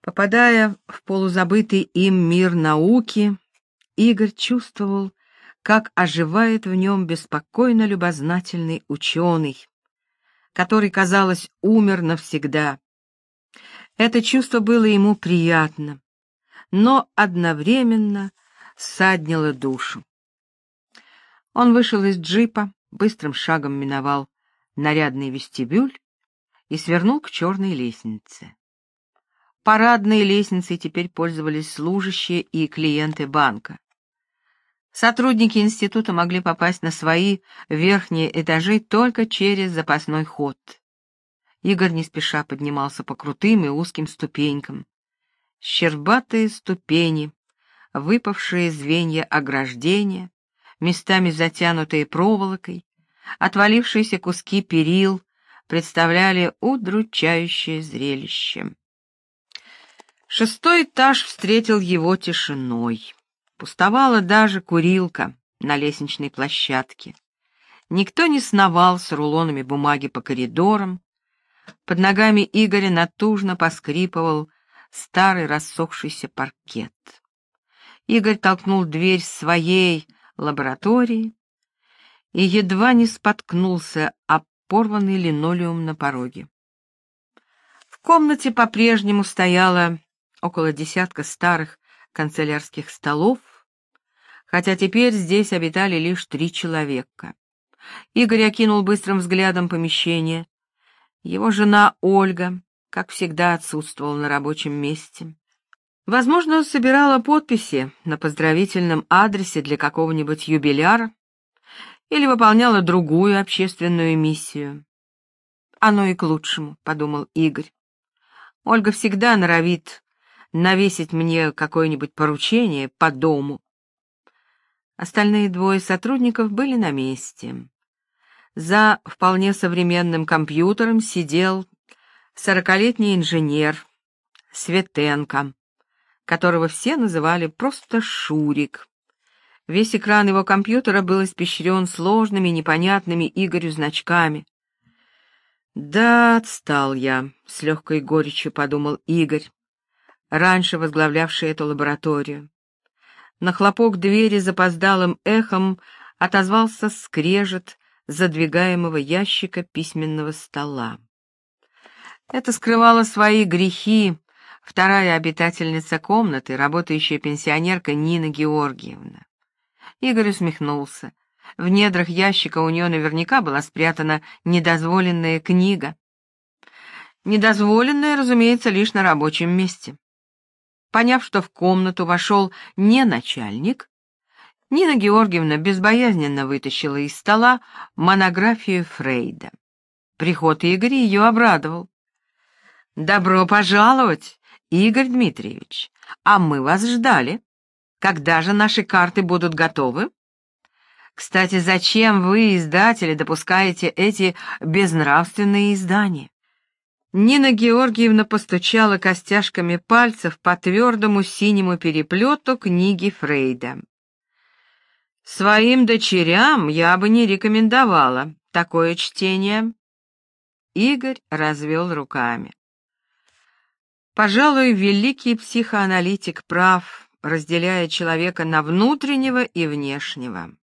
Попадая в полузабытый им мир науки, Игорь чувствовал, как оживает в нем беспокойно любознательный ученый, который, казалось, умер навсегда. Это чувство было ему приятно, но одновременно саднило душу. Он вышел из джипа, быстрым шагом миновал нарядный вестибюль и свернул к черной лестнице. Парадной лестницей теперь пользовались служащие и клиенты банка. Сотрудники института могли попасть на свои верхние этажи только через запасной ход. Игорь не спеша поднимался по крутым и узким ступенькам. Щербатые ступени, выпавшие звенья ограждения, местами затянутые проволокой, отвалившиеся куски перил представляли удручающее зрелище. Шестой этаж встретил его тишиной. Пустовала даже курилка на лестничной площадке. Никто не сновал с рулонами бумаги по коридорам. Под ногами Игоря натужно поскрипывал старый рассохшийся паркет. Игорь толкнул дверь своей лаборатории и едва не споткнулся о порванный линолеум на пороге. В комнате по-прежнему стояла около десятка старых канцелярских столов, хотя теперь здесь обитали лишь три человека. Игорь окинул быстрым взглядом помещение. Его жена Ольга, как всегда, отсутствовала на рабочем месте. Возможно, собирала подписи на поздравительном адресе для какого-нибудь юбиляра или выполняла другую общественную миссию. Оно и к лучшему, — подумал Игорь. Ольга всегда норовит навесить мне какое-нибудь поручение по дому. Остальные двое сотрудников были на месте. За вполне современным компьютером сидел сорокалетний инженер Светенко, которого все называли просто Шурик. Весь экран его компьютера был испещрен сложными, непонятными Игорю значками. «Да, отстал я», — с легкой горечью подумал Игорь раньше возглавлявший эту лабораторию. На хлопок двери запоздалым эхом отозвался скрежет задвигаемого ящика письменного стола. Это скрывало свои грехи вторая обитательница комнаты, работающая пенсионерка Нина Георгиевна. Игорь усмехнулся. В недрах ящика у нее наверняка была спрятана недозволенная книга. Недозволенная, разумеется, лишь на рабочем месте. Поняв, что в комнату вошел не начальник, Нина Георгиевна безбоязненно вытащила из стола монографию Фрейда. Приход Игоря ее обрадовал. «Добро пожаловать, Игорь Дмитриевич, а мы вас ждали. Когда же наши карты будут готовы?» Кстати, зачем вы, издатели, допускаете эти безнравственные издания? Нина Георгиевна постучала костяшками пальцев по твердому синему переплету книги Фрейда. «Своим дочерям я бы не рекомендовала такое чтение». Игорь развел руками. Пожалуй, великий психоаналитик прав, разделяя человека на внутреннего и внешнего.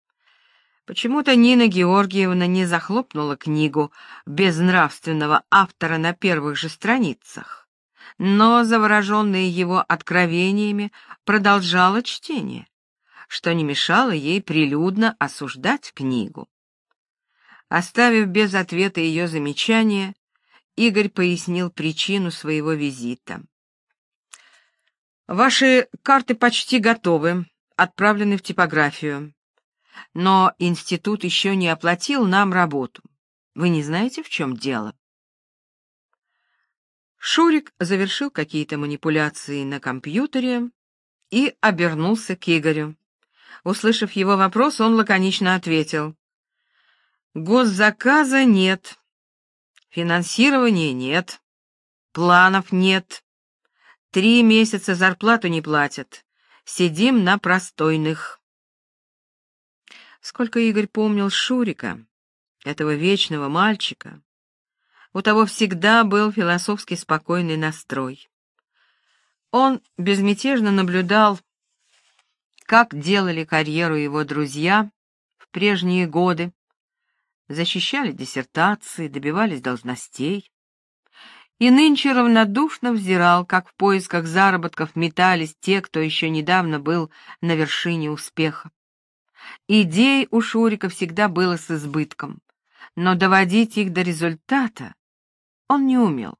Почему-то Нина Георгиевна не захлопнула книгу безнравственного автора на первых же страницах, но, завороженная его откровениями, продолжала чтение, что не мешало ей прилюдно осуждать книгу. Оставив без ответа ее замечания, Игорь пояснил причину своего визита. «Ваши карты почти готовы, отправлены в типографию но институт еще не оплатил нам работу. Вы не знаете, в чем дело?» Шурик завершил какие-то манипуляции на компьютере и обернулся к Игорю. Услышав его вопрос, он лаконично ответил. «Госзаказа нет, финансирования нет, планов нет, три месяца зарплату не платят, сидим на простойных». Сколько Игорь помнил Шурика, этого вечного мальчика, у того всегда был философски спокойный настрой. Он безмятежно наблюдал, как делали карьеру его друзья в прежние годы, защищали диссертации, добивались должностей. И нынче равнодушно взирал, как в поисках заработков метались те, кто еще недавно был на вершине успеха. Идей у Шурика всегда было с избытком, но доводить их до результата он не умел.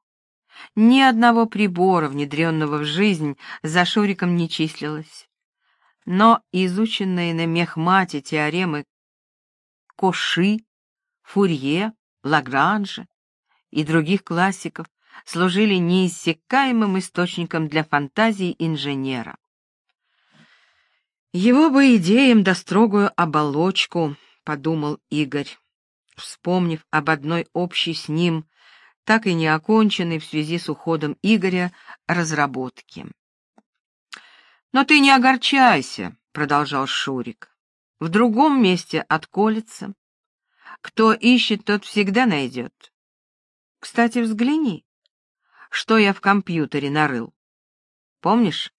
Ни одного прибора, внедренного в жизнь, за Шуриком не числилось. Но изученные на мехмате теоремы Коши, Фурье, Лагранжа и других классиков служили неиссякаемым источником для фантазий инженера. Его бы идеям да строгую оболочку, подумал Игорь, вспомнив об одной общей с ним, так и не оконченной в связи с уходом Игоря разработке. Но ты не огорчайся, продолжал Шурик. В другом месте отколется. Кто ищет, тот всегда найдет. Кстати, взгляни, что я в компьютере нарыл. Помнишь,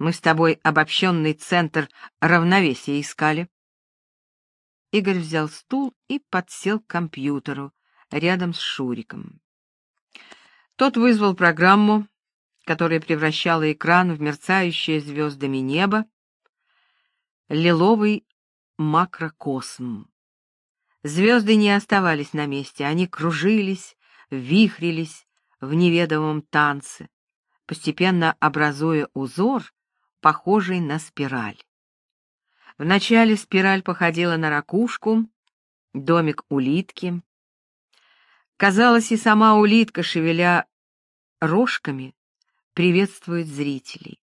мы с тобой обобщенный центр равновесия искали? Игорь взял стул и подсел к компьютеру рядом с Шуриком. Тот вызвал программу, которая превращала экран в мерцающее звездами небо, лиловый макрокосм. Звезды не оставались на месте, они кружились, вихрились в неведомом танце, постепенно образуя узор, похожий на спираль. Вначале спираль походила на ракушку, домик улитки. Казалось, и сама улитка, шевеля рожками, приветствует зрителей.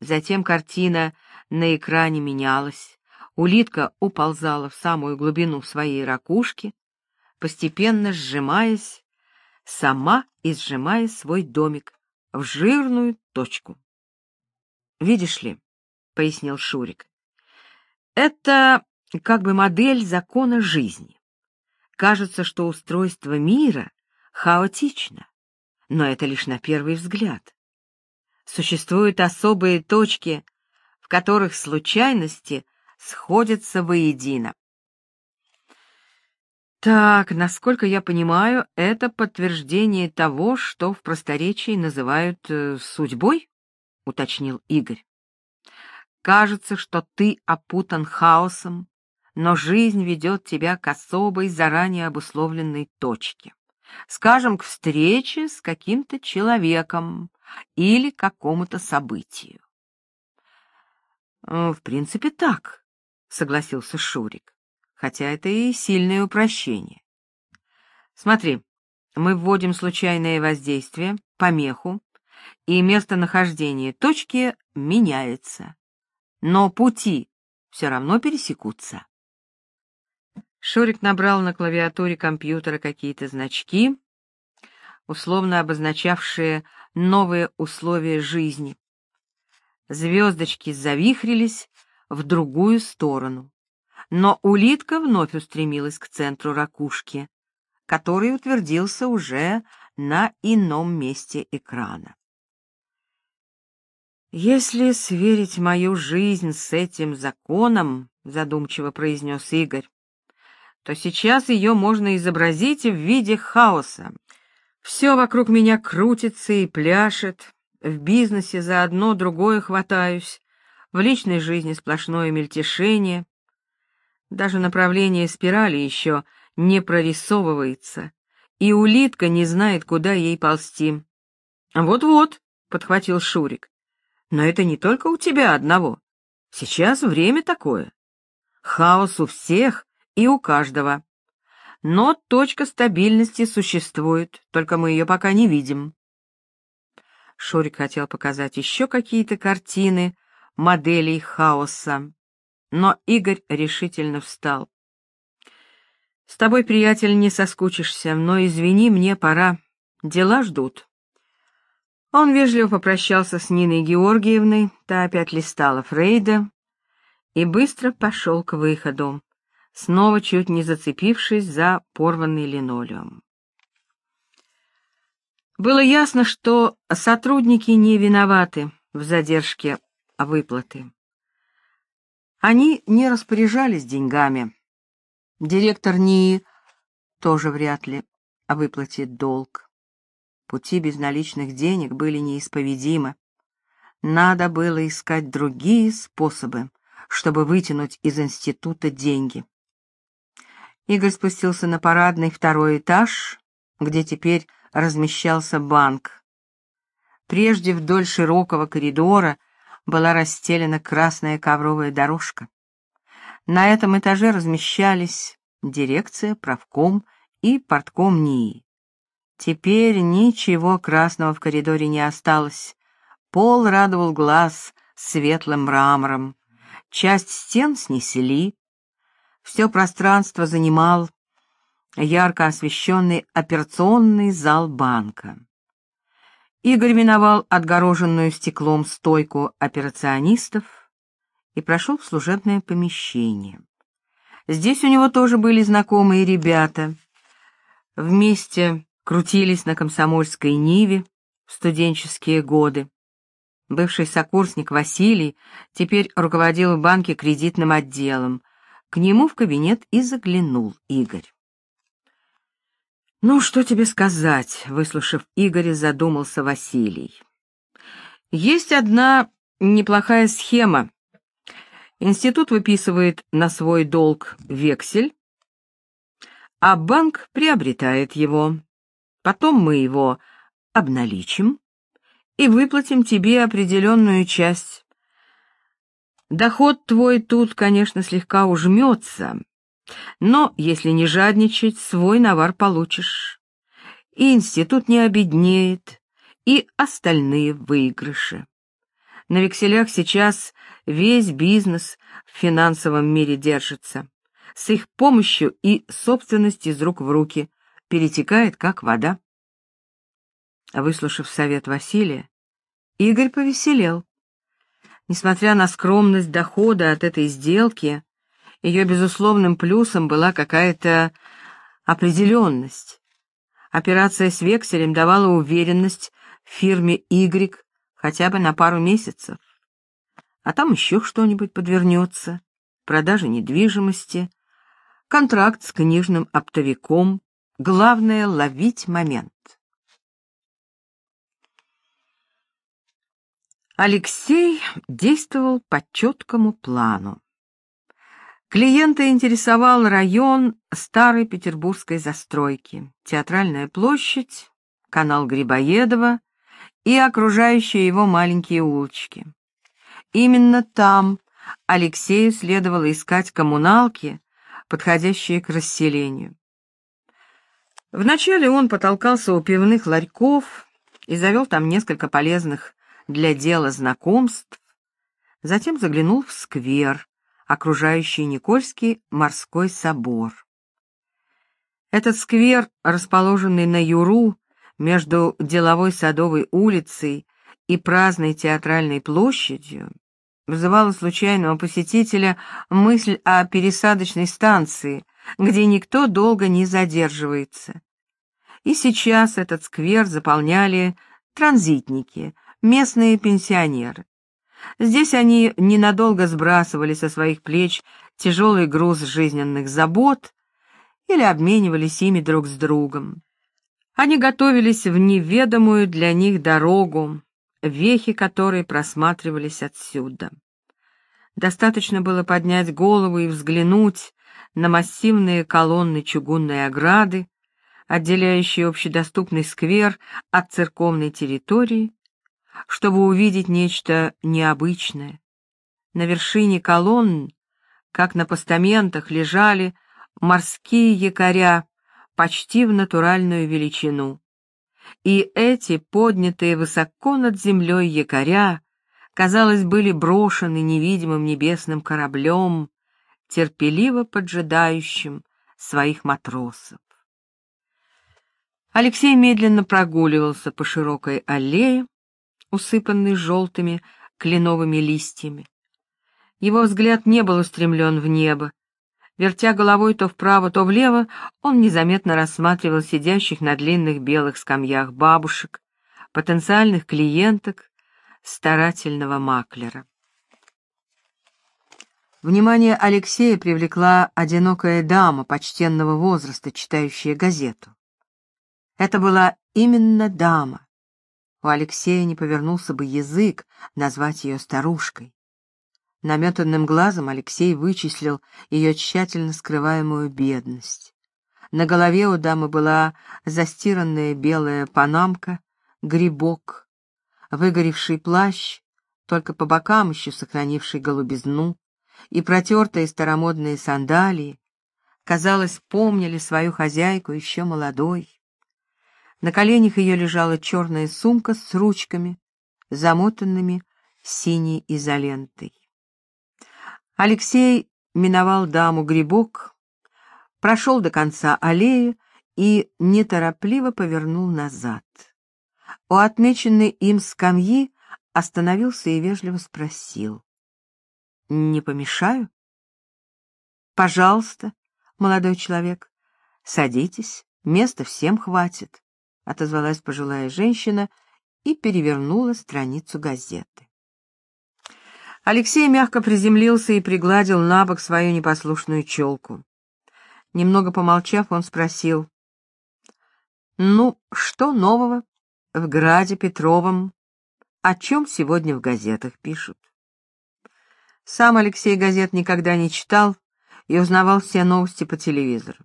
Затем картина на экране менялась. Улитка уползала в самую глубину своей ракушки, постепенно сжимаясь, сама и сжимая свой домик в жирную точку. «Видишь ли», — пояснил Шурик, — «это как бы модель закона жизни. Кажется, что устройство мира хаотично, но это лишь на первый взгляд. Существуют особые точки, в которых случайности — сходятся воедино. Так, насколько я понимаю, это подтверждение того, что в просторечии называют э, судьбой, уточнил Игорь. Кажется, что ты опутан хаосом, но жизнь ведет тебя к особой, заранее обусловленной точке. Скажем, к встрече с каким-то человеком или какому-то событию. В принципе, так, — согласился Шурик, хотя это и сильное упрощение. Смотри, мы вводим случайное воздействие, помеху, и местонахождение точки меняется, но пути все равно пересекутся. Шурик набрал на клавиатуре компьютера какие-то значки, условно обозначавшие новые условия жизни. Звездочки завихрились, в другую сторону. Но улитка вновь устремилась к центру ракушки, который утвердился уже на ином месте экрана. «Если сверить мою жизнь с этим законом, — задумчиво произнес Игорь, — то сейчас ее можно изобразить в виде хаоса. Все вокруг меня крутится и пляшет, в бизнесе за одно другое хватаюсь, в личной жизни сплошное мельтешение. Даже направление спирали еще не прорисовывается, и улитка не знает, куда ей ползти. «Вот-вот», — подхватил Шурик, — «но это не только у тебя одного. Сейчас время такое. Хаос у всех и у каждого. Но точка стабильности существует, только мы ее пока не видим». Шурик хотел показать еще какие-то картины, моделей хаоса. Но Игорь решительно встал. «С тобой, приятель, не соскучишься, но, извини, мне пора. Дела ждут». Он вежливо попрощался с Ниной Георгиевной, та опять листала Фрейда, и быстро пошел к выходу, снова чуть не зацепившись за порванный линолеум. Было ясно, что сотрудники не виноваты в задержке выплаты. Они не распоряжались деньгами. Директор НИИ тоже вряд ли выплатит долг. Пути безналичных денег были неисповедимы. Надо было искать другие способы, чтобы вытянуть из института деньги. Игорь спустился на парадный второй этаж, где теперь размещался банк. Прежде вдоль широкого коридора была расстелена красная ковровая дорожка. На этом этаже размещались дирекция, правком и портком НИИ. Теперь ничего красного в коридоре не осталось. Пол радовал глаз светлым мрамором. Часть стен снесли. Все пространство занимал ярко освещенный операционный зал банка. Игорь миновал отгороженную стеклом стойку операционистов и прошел в служебное помещение. Здесь у него тоже были знакомые ребята. Вместе крутились на комсомольской ниве в студенческие годы. Бывший сокурсник Василий теперь руководил в банке кредитным отделом. К нему в кабинет и заглянул Игорь. «Ну, что тебе сказать?» — выслушав Игоря, задумался Василий. «Есть одна неплохая схема. Институт выписывает на свой долг вексель, а банк приобретает его. Потом мы его обналичим и выплатим тебе определенную часть. Доход твой тут, конечно, слегка ужмется, но, если не жадничать, свой навар получишь. И институт не обеднеет, и остальные выигрыши. На векселях сейчас весь бизнес в финансовом мире держится. С их помощью и собственность из рук в руки перетекает, как вода. Выслушав совет Василия, Игорь повеселел. Несмотря на скромность дохода от этой сделки, ее безусловным плюсом была какая-то определенность. Операция с векселем давала уверенность фирме Y хотя бы на пару месяцев. А там еще что-нибудь подвернется, продажа недвижимости, контракт с книжным оптовиком. Главное — ловить момент. Алексей действовал по четкому плану. Клиента интересовал район старой петербургской застройки, театральная площадь, канал Грибоедова и окружающие его маленькие улочки. Именно там Алексею следовало искать коммуналки, подходящие к расселению. Вначале он потолкался у пивных ларьков и завел там несколько полезных для дела знакомств, затем заглянул в сквер, окружающий Никольский морской собор. Этот сквер, расположенный на Юру, между деловой Садовой улицей и праздной театральной площадью, вызывала случайного посетителя мысль о пересадочной станции, где никто долго не задерживается. И сейчас этот сквер заполняли транзитники, местные пенсионеры. Здесь они ненадолго сбрасывали со своих плеч тяжелый груз жизненных забот или обменивались ими друг с другом. Они готовились в неведомую для них дорогу, вехи которой просматривались отсюда. Достаточно было поднять голову и взглянуть на массивные колонны чугунной ограды, отделяющие общедоступный сквер от церковной территории, чтобы увидеть нечто необычное. На вершине колонн, как на постаментах, лежали морские якоря почти в натуральную величину. И эти, поднятые высоко над землей якоря, казалось, были брошены невидимым небесным кораблем, терпеливо поджидающим своих матросов. Алексей медленно прогуливался по широкой аллее, усыпанный желтыми кленовыми листьями. Его взгляд не был устремлен в небо. Вертя головой то вправо, то влево, он незаметно рассматривал сидящих на длинных белых скамьях бабушек, потенциальных клиенток, старательного маклера. Внимание Алексея привлекла одинокая дама почтенного возраста, читающая газету. Это была именно дама. У Алексея не повернулся бы язык назвать ее старушкой. Наметанным глазом Алексей вычислил ее тщательно скрываемую бедность. На голове у дамы была застиранная белая панамка, грибок, выгоревший плащ, только по бокам еще сохранивший голубизну, и протертые старомодные сандалии, казалось, помнили свою хозяйку еще молодой. На коленях ее лежала черная сумка с ручками, замотанными синей изолентой. Алексей миновал даму грибок, прошел до конца аллеи и неторопливо повернул назад. У отмеченной им скамьи остановился и вежливо спросил. «Не помешаю?» «Пожалуйста, молодой человек, садитесь, места всем хватит» отозвалась пожилая женщина и перевернула страницу газеты. Алексей мягко приземлился и пригладил на бок свою непослушную челку. Немного помолчав, он спросил, «Ну, что нового в Граде Петровом? О чем сегодня в газетах пишут?» Сам Алексей газет никогда не читал и узнавал все новости по телевизору.